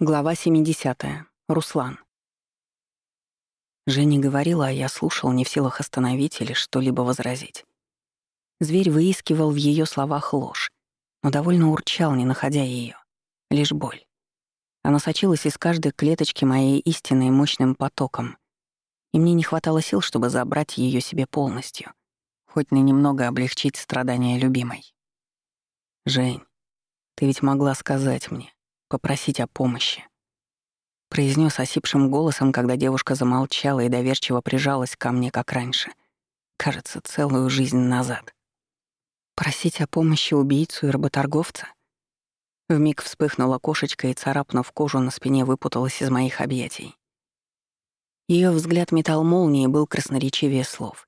Глава 70. Руслан. Женя говорила, а я слушал, не в силах остановить или что-либо возразить. Зверь выискивал в ее словах ложь, но довольно урчал, не находя ее. Лишь боль. Она сочилась из каждой клеточки моей истины мощным потоком, и мне не хватало сил, чтобы забрать ее себе полностью, хоть на немного облегчить страдания любимой. «Жень, ты ведь могла сказать мне, попросить о помощи. Произнес осипшим голосом, когда девушка замолчала и доверчиво прижалась ко мне, как раньше. Кажется, целую жизнь назад. Просить о помощи убийцу и работорговца? Вмиг вспыхнула кошечка и, царапнув кожу на спине, выпуталась из моих объятий. Ее взгляд метал молнии был красноречивее слов.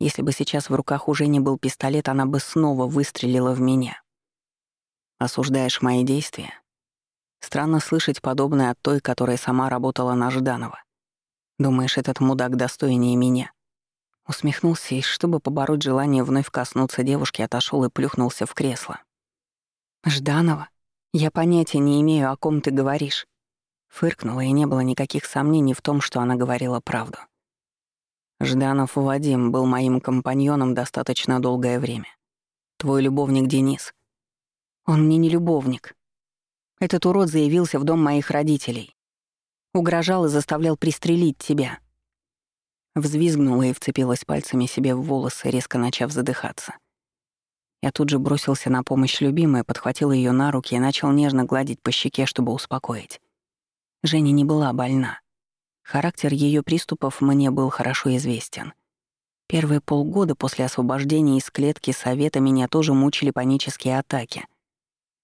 Если бы сейчас в руках уже не был пистолет, она бы снова выстрелила в меня. Осуждаешь мои действия? Странно слышать подобное от той, которая сама работала на Жданова. Думаешь, этот мудак достойнее меня? Усмехнулся и, чтобы побороть желание вновь коснуться девушки, отошел и плюхнулся в кресло. «Жданова? Я понятия не имею, о ком ты говоришь». Фыркнула, и не было никаких сомнений в том, что она говорила правду. Жданов Вадим был моим компаньоном достаточно долгое время. Твой любовник Денис. Он мне не любовник, этот урод заявился в дом моих родителей. Угрожал и заставлял пристрелить тебя. Взвизгнула и вцепилась пальцами себе в волосы, резко начав задыхаться. Я тут же бросился на помощь любимой, подхватил ее на руки и начал нежно гладить по щеке, чтобы успокоить. Женя не была больна. Характер ее приступов мне был хорошо известен. Первые полгода после освобождения из клетки совета меня тоже мучили панические атаки —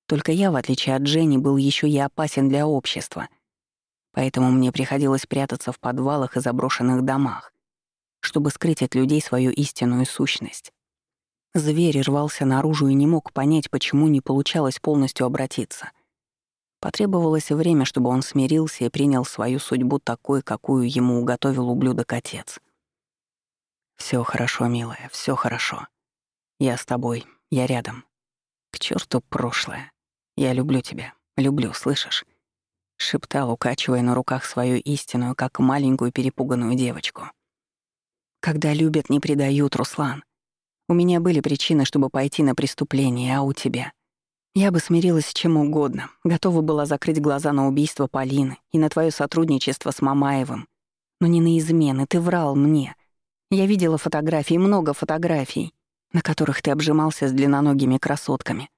только я, в отличие от Жени, был еще и опасен для общества. Поэтому мне приходилось прятаться в подвалах и заброшенных домах, чтобы скрыть от людей свою истинную сущность. Зверь рвался наружу и не мог понять, почему не получалось полностью обратиться. Потребовалось время, чтобы он смирился и принял свою судьбу такой, какую ему уготовил ублюдок-отец. Все хорошо, милая, все хорошо. Я с тобой, я рядом. К черту прошлое. «Я люблю тебя. Люблю, слышишь?» Шептал, укачивая на руках свою истинную, как маленькую перепуганную девочку. «Когда любят, не предают, Руслан. У меня были причины, чтобы пойти на преступление, а у тебя? Я бы смирилась с чем угодно, готова была закрыть глаза на убийство Полины и на твое сотрудничество с Мамаевым. Но не на измены, ты врал мне. Я видела фотографии, много фотографий, на которых ты обжимался с длинноногими красотками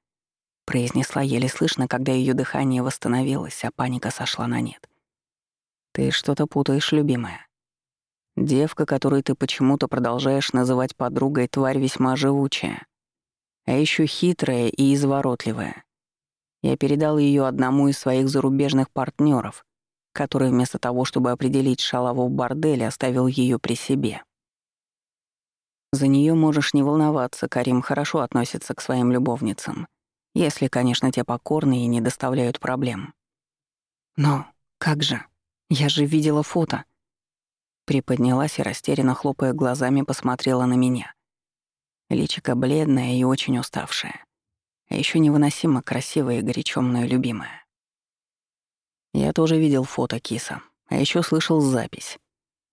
произнесла еле слышно, когда ее дыхание восстановилось, а паника сошла на нет. «Ты что-то путаешь, любимая. Девка, которую ты почему-то продолжаешь называть подругой, тварь весьма живучая, а еще хитрая и изворотливая. Я передал ее одному из своих зарубежных партнеров, который вместо того, чтобы определить шалаву в борделе, оставил ее при себе. За нее можешь не волноваться, Карим хорошо относится к своим любовницам. Если, конечно, те покорные и не доставляют проблем. Но как же? Я же видела фото. Приподнялась и растерянно хлопая глазами посмотрела на меня. Личико бледное и очень уставшее. А еще невыносимо красивая и горячо мною любимая. Я тоже видел фото киса, а еще слышал запись.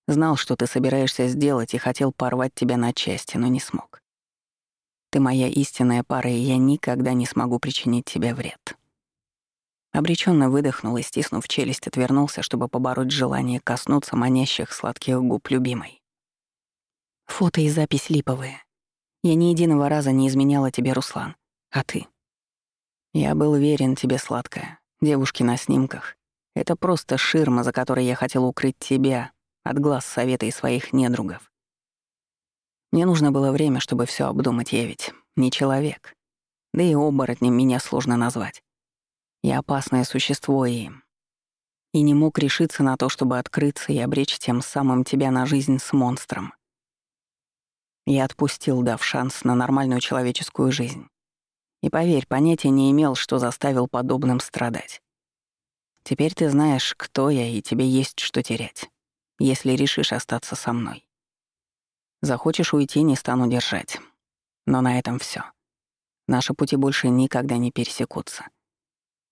Знал, что ты собираешься сделать и хотел порвать тебя на части, но не смог. Ты моя истинная пара, и я никогда не смогу причинить тебе вред». Обреченно выдохнул и, стиснув челюсть, отвернулся, чтобы побороть желание коснуться манящих сладких губ любимой. Фото и запись липовые. Я ни единого раза не изменяла тебе, Руслан. А ты? Я был верен тебе, сладкая. Девушки на снимках. Это просто ширма, за которой я хотел укрыть тебя от глаз совета и своих недругов. Мне нужно было время, чтобы все обдумать, я ведь не человек. Да и оборотнем меня сложно назвать. Я опасное существо и... И не мог решиться на то, чтобы открыться и обречь тем самым тебя на жизнь с монстром. Я отпустил, дав шанс на нормальную человеческую жизнь. И поверь, понятия не имел, что заставил подобным страдать. Теперь ты знаешь, кто я, и тебе есть что терять, если решишь остаться со мной. Захочешь уйти, не стану держать. Но на этом все. Наши пути больше никогда не пересекутся.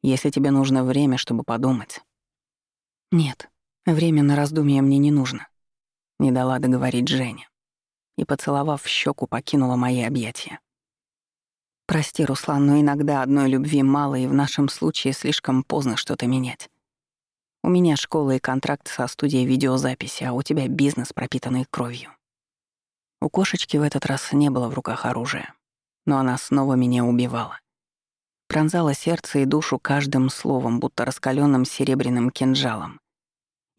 Если тебе нужно время, чтобы подумать. Нет, время на раздумье мне не нужно. Не дала договорить Женя. И, поцеловав в щеку, покинула мои объятия. Прости, Руслан, но иногда одной любви мало, и в нашем случае слишком поздно что-то менять. У меня школа и контракт со студией видеозаписи, а у тебя бизнес, пропитанный кровью. У кошечки в этот раз не было в руках оружия, но она снова меня убивала. Пронзала сердце и душу каждым словом, будто раскаленным серебряным кинжалом.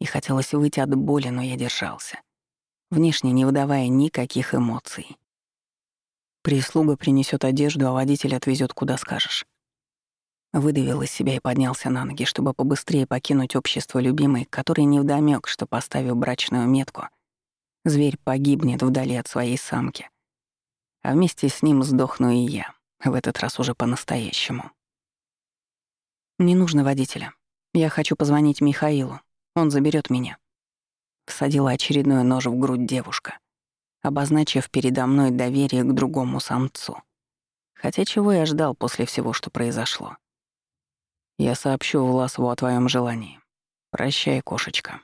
И хотелось выйти от боли, но я держался, внешне не выдавая никаких эмоций. Прислуга принесет одежду, а водитель отвезет куда скажешь. Выдавил из себя и поднялся на ноги, чтобы побыстрее покинуть общество любимой, который невдомёк, что, поставив брачную метку, зверь погибнет вдали от своей самки. А вместе с ним сдохну и я, в этот раз уже по-настоящему. «Не нужно водителя. Я хочу позвонить Михаилу. Он заберет меня». Всадила очередной нож в грудь девушка, обозначив передо мной доверие к другому самцу. Хотя чего я ждал после всего, что произошло? Я сообщу Власову о твоем желании. Прощай, кошечка.